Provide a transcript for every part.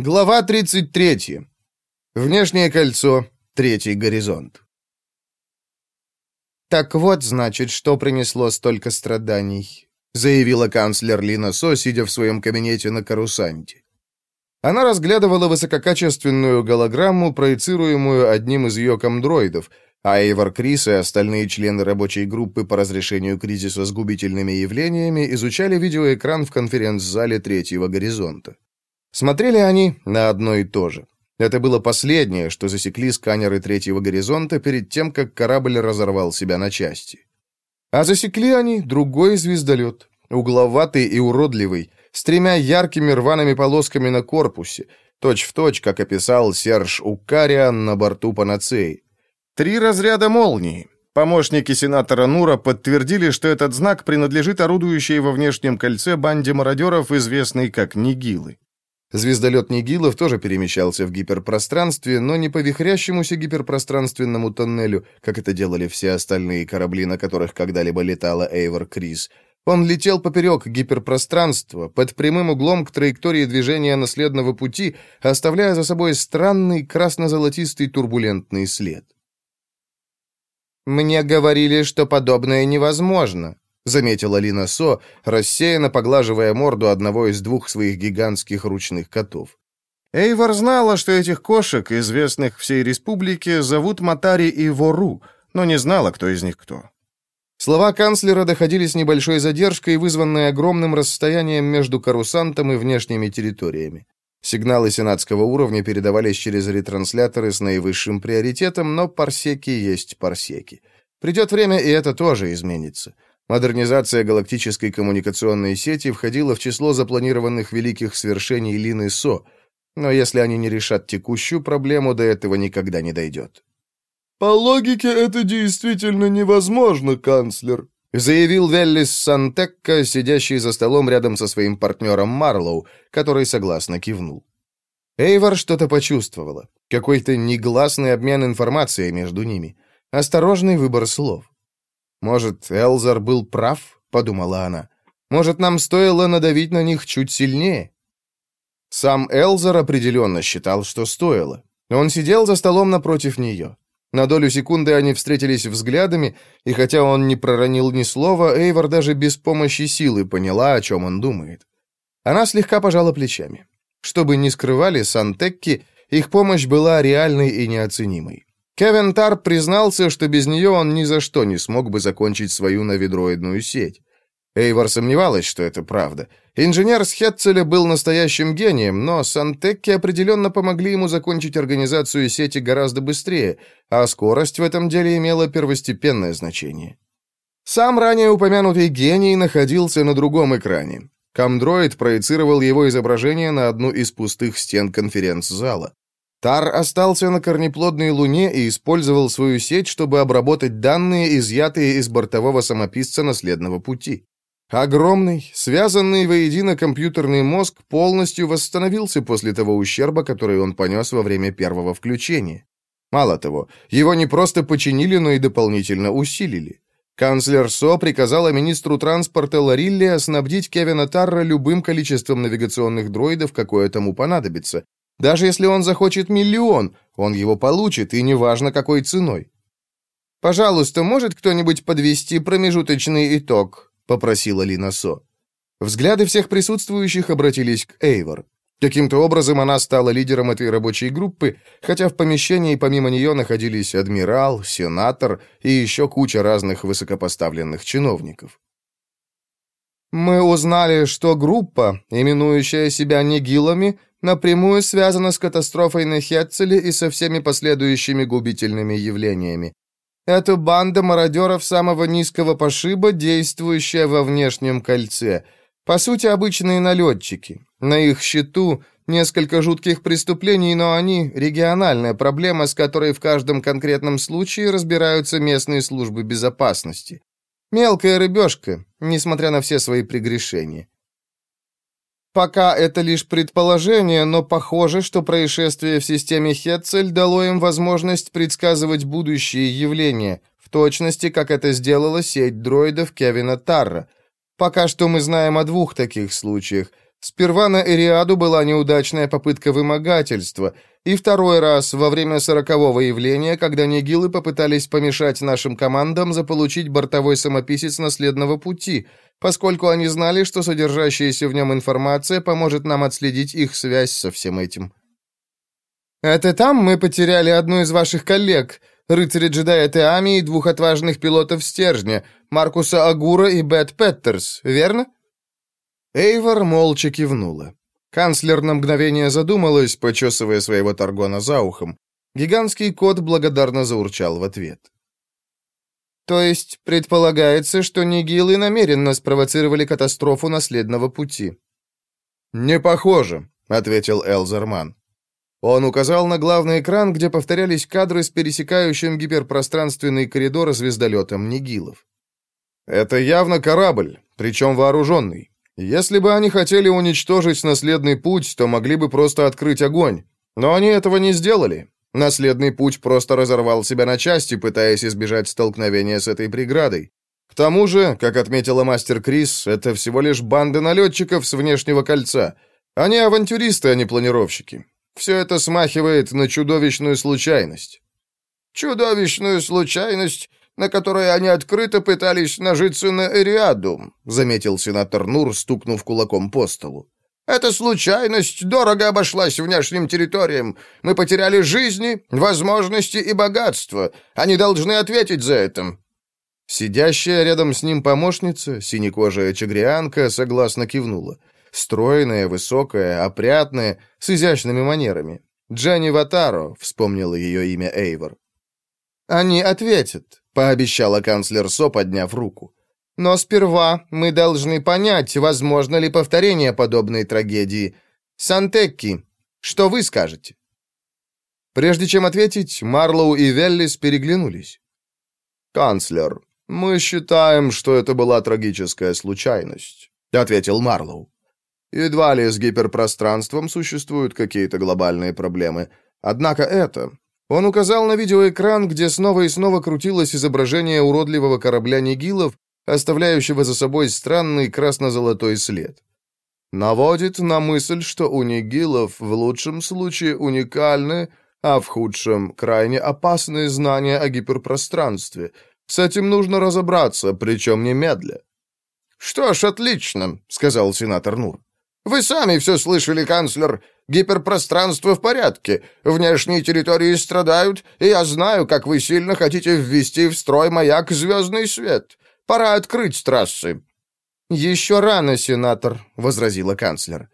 Глава 33. Внешнее кольцо. Третий горизонт. «Так вот, значит, что принесло столько страданий», заявила канцлер Лина Со, сидя в своем кабинете на карусанте. Она разглядывала высококачественную голограмму, проецируемую одним из ее комдроидов, а Эйвор Крис и остальные члены рабочей группы по разрешению кризиса с губительными явлениями изучали видеоэкран в конференц-зале третьего горизонта. Смотрели они на одно и то же. Это было последнее, что засекли сканеры третьего горизонта перед тем, как корабль разорвал себя на части. А засекли они другой звездолет, угловатый и уродливый, с тремя яркими рваными полосками на корпусе, точь-в-точь, точь, как описал Серж Укариан на борту Панацеи. Три разряда молнии. Помощники сенатора Нура подтвердили, что этот знак принадлежит орудующей во внешнем кольце банде мародеров, известной как Нигилы. Звездолет Нигилов тоже перемещался в гиперпространстве, но не по вихрящемуся гиперпространственному тоннелю, как это делали все остальные корабли, на которых когда-либо летала Эйвор Крис. Он летел поперек гиперпространства, под прямым углом к траектории движения наследного пути, оставляя за собой странный красно-золотистый турбулентный след. «Мне говорили, что подобное невозможно», заметила Лина Со, рассеянно поглаживая морду одного из двух своих гигантских ручных котов. Эйвор знала, что этих кошек, известных всей республике, зовут Матари и Вору, но не знала, кто из них кто. Слова канцлера доходили с небольшой задержкой, вызванной огромным расстоянием между карусантом и внешними территориями. Сигналы сенатского уровня передавались через ретрансляторы с наивысшим приоритетом, но парсеки есть парсеки. Придет время, и это тоже изменится. Модернизация галактической коммуникационной сети входила в число запланированных великих свершений Лины Со, но если они не решат текущую проблему, до этого никогда не дойдет. «По логике это действительно невозможно, канцлер», заявил Веллис Сантекка, сидящий за столом рядом со своим партнером Марлоу, который согласно кивнул. Эйвор что-то почувствовала. Какой-то негласный обмен информацией между ними. Осторожный выбор слов. «Может, Элзар был прав?» — подумала она. «Может, нам стоило надавить на них чуть сильнее?» Сам Элзар определенно считал, что стоило. Он сидел за столом напротив нее. На долю секунды они встретились взглядами, и хотя он не проронил ни слова, Эйвор даже без помощи силы поняла, о чем он думает. Она слегка пожала плечами. Чтобы не скрывали Сантекки, их помощь была реальной и неоценимой. Кевин Тарп признался, что без нее он ни за что не смог бы закончить свою навидроидную сеть. Эйвор сомневалась, что это правда. Инженер с Хетцеля был настоящим гением, но Сантекки определенно помогли ему закончить организацию сети гораздо быстрее, а скорость в этом деле имела первостепенное значение. Сам ранее упомянутый гений находился на другом экране. Камдроид проецировал его изображение на одну из пустых стен конференц-зала. Тар остался на корнеплодной Луне и использовал свою сеть, чтобы обработать данные, изъятые из бортового самописца наследного пути. Огромный, связанный воедино компьютерный мозг полностью восстановился после того ущерба, который он понес во время первого включения. Мало того, его не просто починили, но и дополнительно усилили. Канцлер СО приказала министру транспорта Ларилле снабдить Кевина Тарра любым количеством навигационных дроидов, какое тому понадобится, даже если он захочет миллион, он его получит, и неважно, какой ценой. «Пожалуйста, может кто-нибудь подвести промежуточный итог?» — попросила Лина Со. Взгляды всех присутствующих обратились к Эйвор. Каким-то образом она стала лидером этой рабочей группы, хотя в помещении помимо нее находились адмирал, сенатор и еще куча разных высокопоставленных чиновников. «Мы узнали, что группа, именующая себя Нигилами, напрямую связана с катастрофой на Хетцеле и со всеми последующими губительными явлениями. Это банда мародеров самого низкого пошиба, действующая во внешнем кольце. По сути, обычные налетчики. На их счету несколько жутких преступлений, но они — региональная проблема, с которой в каждом конкретном случае разбираются местные службы безопасности. Мелкая рыбешка, несмотря на все свои прегрешения. Пока это лишь предположение, но похоже, что происшествие в системе Хетцель дало им возможность предсказывать будущие явления, в точности, как это сделала сеть дроидов Кевина Тарра. Пока что мы знаем о двух таких случаях. Сперва на Эриаду была неудачная попытка вымогательства, и второй раз во время сорокового явления, когда нигилы попытались помешать нашим командам заполучить бортовой самописец наследного пути, поскольку они знали, что содержащаяся в нем информация поможет нам отследить их связь со всем этим. «Это там мы потеряли одну из ваших коллег, рыцаря-джедая Теами и двух отважных пилотов Стержня, Маркуса Агура и Бет Петтерс, верно?» Эйвор молча кивнула. Канцлер на мгновение задумалась, почесывая своего торгона за ухом. Гигантский кот благодарно заурчал в ответ. «То есть предполагается, что нигилы намеренно спровоцировали катастрофу наследного пути?» «Не похоже», — ответил Элзерман. Он указал на главный экран, где повторялись кадры с пересекающим гиперпространственный коридор звездолетом Нигилов. «Это явно корабль, причем вооруженный. Если бы они хотели уничтожить наследный путь, то могли бы просто открыть огонь. Но они этого не сделали. Наследный путь просто разорвал себя на части, пытаясь избежать столкновения с этой преградой. К тому же, как отметила мастер Крис, это всего лишь банда налетчиков с внешнего кольца. Они авантюристы, а не планировщики. Все это смахивает на чудовищную случайность. «Чудовищную случайность на которой они открыто пытались нажиться на Эриаду», заметил сенатор Нур, стукнув кулаком по столу. «Эта случайность дорого обошлась внешним территориям. Мы потеряли жизни, возможности и богатство. Они должны ответить за это». Сидящая рядом с ним помощница, синекожая чагрианка, согласно кивнула. Стройная, высокая, опрятная, с изящными манерами. Дженни Ватаро, вспомнила ее имя Эйвор. «Они ответят», — пообещала канцлер Со, подняв руку. «Но сперва мы должны понять, возможно ли повторение подобной трагедии. Сантекки, что вы скажете?» Прежде чем ответить, Марлоу и Веллис переглянулись. «Канцлер, мы считаем, что это была трагическая случайность», — ответил Марлоу. «Едва ли с гиперпространством существуют какие-то глобальные проблемы. Однако это он указал на видеоэкран, где снова и снова крутилось изображение уродливого корабля Нигилов, оставляющего за собой странный красно-золотой след. Наводит на мысль, что у Нигилов в лучшем случае уникальны, а в худшем крайне опасные знания о гиперпространстве. С этим нужно разобраться, причем немедля. «Что ж, отлично», — сказал сенатор Нур. «Вы сами все слышали, канцлер. Гиперпространство в порядке, внешние территории страдают, и я знаю, как вы сильно хотите ввести в строй маяк «Звездный свет». Пора открыть трассы». «Еще рано, сенатор», — возразила канцлер.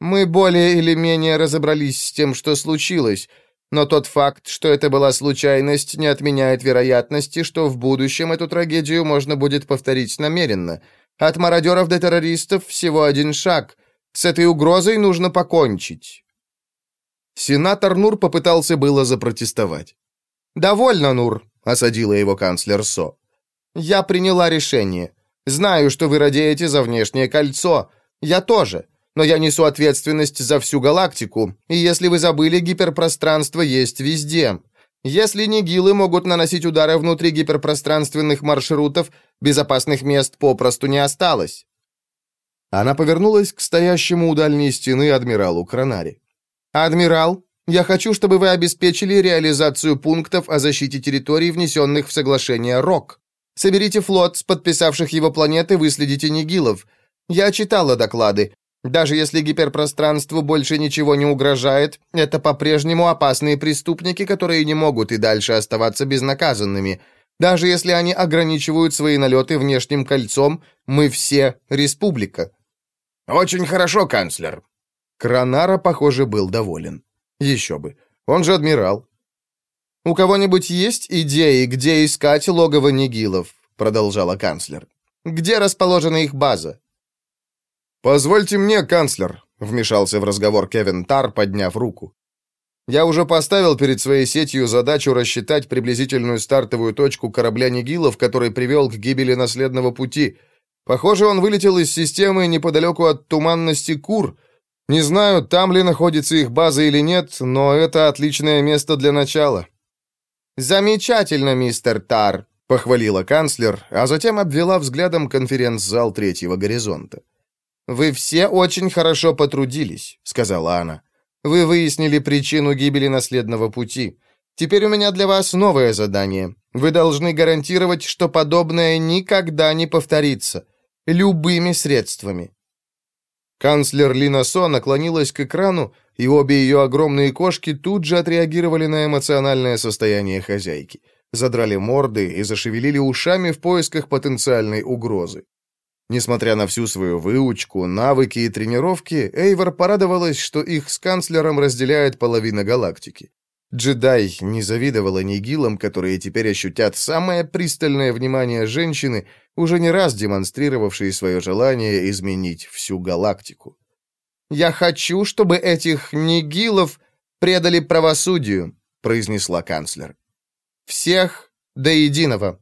«Мы более или менее разобрались с тем, что случилось, но тот факт, что это была случайность, не отменяет вероятности, что в будущем эту трагедию можно будет повторить намеренно. От мародеров до террористов всего один шаг — с этой угрозой нужно покончить». Сенатор Нур попытался было запротестовать. «Довольно, Нур», — осадила его канцлер Со. «Я приняла решение. Знаю, что вы радеете за внешнее кольцо. Я тоже. Но я несу ответственность за всю галактику, и если вы забыли, гиперпространство есть везде. Если нигилы могут наносить удары внутри гиперпространственных маршрутов, безопасных мест попросту не осталось. Она повернулась к стоящему у дальней стены адмиралу Кранари. «Адмирал, я хочу, чтобы вы обеспечили реализацию пунктов о защите территорий, внесенных в соглашение РОК. Соберите флот с подписавших его планеты, выследите Нигилов. Я читала доклады. Даже если гиперпространству больше ничего не угрожает, это по-прежнему опасные преступники, которые не могут и дальше оставаться безнаказанными. Даже если они ограничивают свои налеты внешним кольцом, мы все республика. «Очень хорошо, канцлер». Кранара, похоже, был доволен. Еще бы. Он же адмирал. «У кого-нибудь есть идеи, где искать логово Нигилов?» продолжала канцлер. «Где расположена их база?» «Позвольте мне, канцлер», — вмешался в разговор Кевин Тар, подняв руку. «Я уже поставил перед своей сетью задачу рассчитать приблизительную стартовую точку корабля Нигилов, который привел к гибели наследного пути — Похоже, он вылетел из системы неподалеку от туманности Кур. Не знаю, там ли находится их база или нет, но это отличное место для начала». «Замечательно, мистер Тар», — похвалила канцлер, а затем обвела взглядом конференц-зал третьего горизонта. «Вы все очень хорошо потрудились», — сказала она. «Вы выяснили причину гибели наследного пути. Теперь у меня для вас новое задание. Вы должны гарантировать, что подобное никогда не повторится. Любыми средствами». Канцлер Линасо наклонилась к экрану, и обе ее огромные кошки тут же отреагировали на эмоциональное состояние хозяйки. Задрали морды и зашевелили ушами в поисках потенциальной угрозы. Несмотря на всю свою выучку, навыки и тренировки, Эйвор порадовалась, что их с канцлером разделяет половина галактики. Джедай не завидовала нигилам, которые теперь ощутят самое пристальное внимание женщины, уже не раз демонстрировавшей свое желание изменить всю галактику. «Я хочу, чтобы этих нигилов предали правосудию», произнесла канцлер. «Всех до единого».